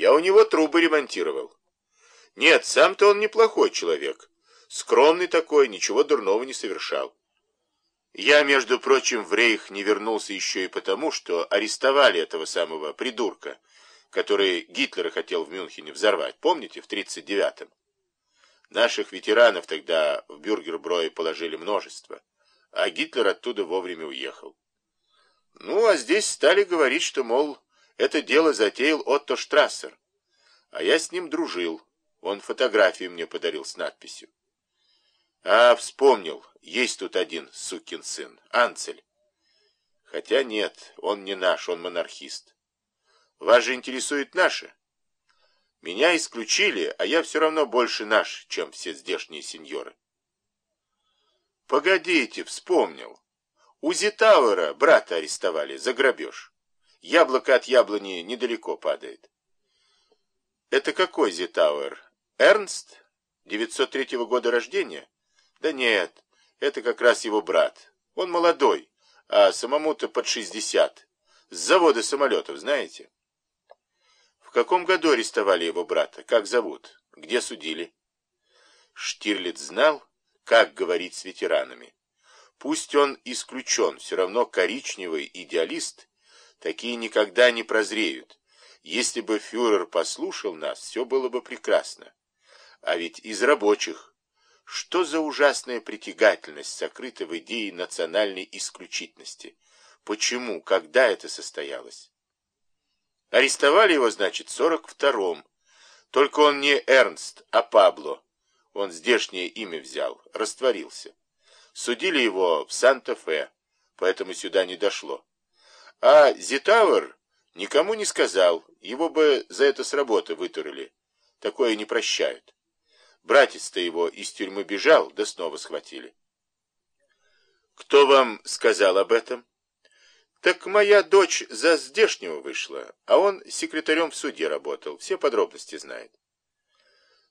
Я у него трубы ремонтировал. Нет, сам-то он неплохой человек. Скромный такой, ничего дурного не совершал. Я, между прочим, в рейх не вернулся еще и потому, что арестовали этого самого придурка, который Гитлер хотел в Мюнхене взорвать. Помните, в 39-м? Наших ветеранов тогда в Бюргерброе положили множество, а Гитлер оттуда вовремя уехал. Ну, а здесь стали говорить, что, мол, это дело затеял Отто Штрассер. А я с ним дружил. Он фотографию мне подарил с надписью. А, вспомнил, есть тут один сукин сын, Анцель. Хотя нет, он не наш, он монархист. Вас же интересует наше. Меня исключили, а я все равно больше наш, чем все здешние сеньоры. Погодите, вспомнил. У Зитауэра брата арестовали за грабеж. Яблоко от яблони недалеко падает. Это какой Зитауэр? Эрнст? 903 года рождения? Да нет, это как раз его брат. Он молодой, а самому-то под 60. С завода самолетов, знаете? В каком году арестовали его брата? Как зовут? Где судили? Штирлиц знал, как говорить с ветеранами. Пусть он исключен, все равно коричневый идеалист, такие никогда не прозреют. Если бы фюрер послушал нас, все было бы прекрасно. А ведь из рабочих. Что за ужасная притягательность сокрыта в идее национальной исключительности? Почему? Когда это состоялось? Арестовали его, значит, в 42-м. Только он не Эрнст, а Пабло. Он здешнее имя взял, растворился. Судили его в Санта-Фе, поэтому сюда не дошло. А Зитауэр никому не сказал, его бы за это с работы вытурили. Такое не прощают. Братец-то его из тюрьмы бежал, да снова схватили. Кто вам сказал об этом? Так моя дочь за здешнего вышла, а он секретарем в суде работал, все подробности знает.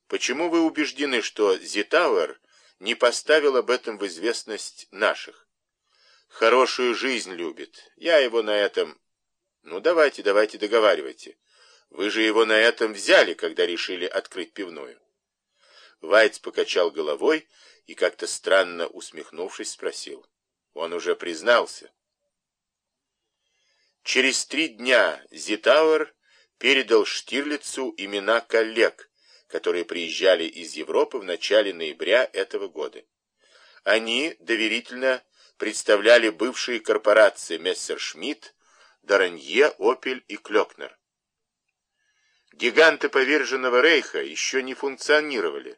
Почему вы убеждены, что Зитауэр не поставил об этом в известность наших. Хорошую жизнь любит. Я его на этом... Ну, давайте, давайте, договаривайте. Вы же его на этом взяли, когда решили открыть пивную. Вайц покачал головой и, как-то странно усмехнувшись, спросил. Он уже признался. Через три дня Зитауэр передал Штирлицу имена коллег, которые приезжали из Европы в начале ноября этого года. Они доверительно представляли бывшие корпорации Мессершмитт, Доранье, Опель и Клёкнер. Гиганты поверженного рейха еще не функционировали,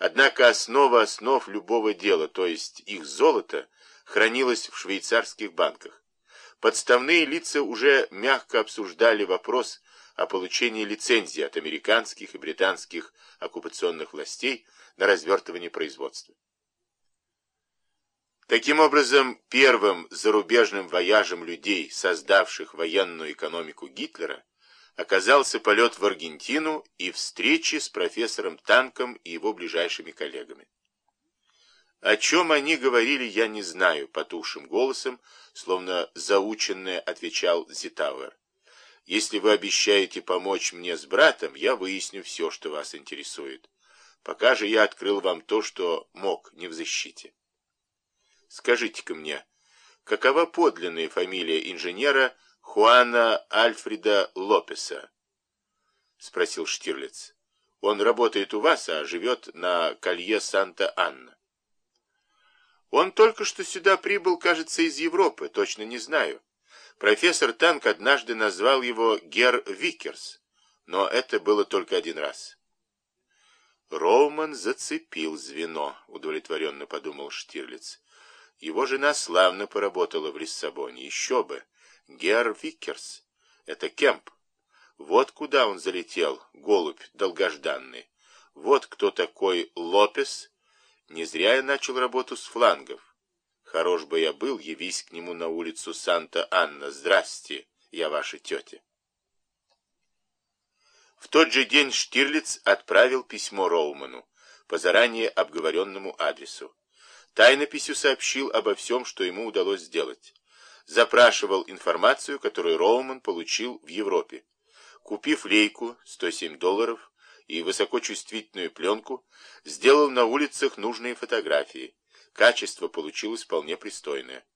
однако основа основ любого дела, то есть их золото, хранилась в швейцарских банках. Подставные лица уже мягко обсуждали вопрос о получении лицензии от американских и британских оккупационных властей на развертывание производства. Таким образом, первым зарубежным вояжем людей, создавших военную экономику Гитлера, оказался полет в Аргентину и встречи с профессором Танком и его ближайшими коллегами. О чем они говорили, я не знаю, потухшим голосом, словно заученное отвечал Зитауэр. Если вы обещаете помочь мне с братом, я выясню все, что вас интересует. Пока же я открыл вам то, что мог, не в защите. Скажите-ка мне, какова подлинная фамилия инженера Хуана Альфреда Лопеса? Спросил Штирлиц. Он работает у вас, а живет на калье Санта-Анна. Он только что сюда прибыл, кажется, из Европы, точно не знаю. Профессор Танк однажды назвал его герр Викерс, но это было только один раз. Роуман зацепил звено, удовлетворенно подумал Штирлиц. Его жена славно поработала в Лиссабоне, еще бы. Герр Викерс. Это Кемп. Вот куда он залетел, голубь долгожданный. Вот кто такой Лопес. Не зря я начал работу с флангов. Хорош бы я был, явись к нему на улицу Санта-Анна. Здрасте, я ваша тетя. В тот же день Штирлиц отправил письмо Роуману по заранее обговоренному адресу. Тайнописью сообщил обо всем, что ему удалось сделать. Запрашивал информацию, которую Роуман получил в Европе. Купив лейку, 107 долларов, и высокочувствительную пленку, сделал на улицах нужные фотографии. Качество получилось вполне пристойное.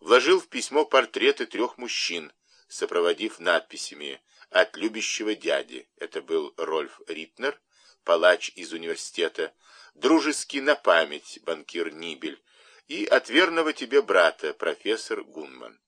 Вложил в письмо портреты трех мужчин, сопроводив надписями «От любящего дяди». Это был Рольф Ритнер, палач из университета, «Дружески на память» банкир Нибель и «От верного тебе брата» профессор Гунман.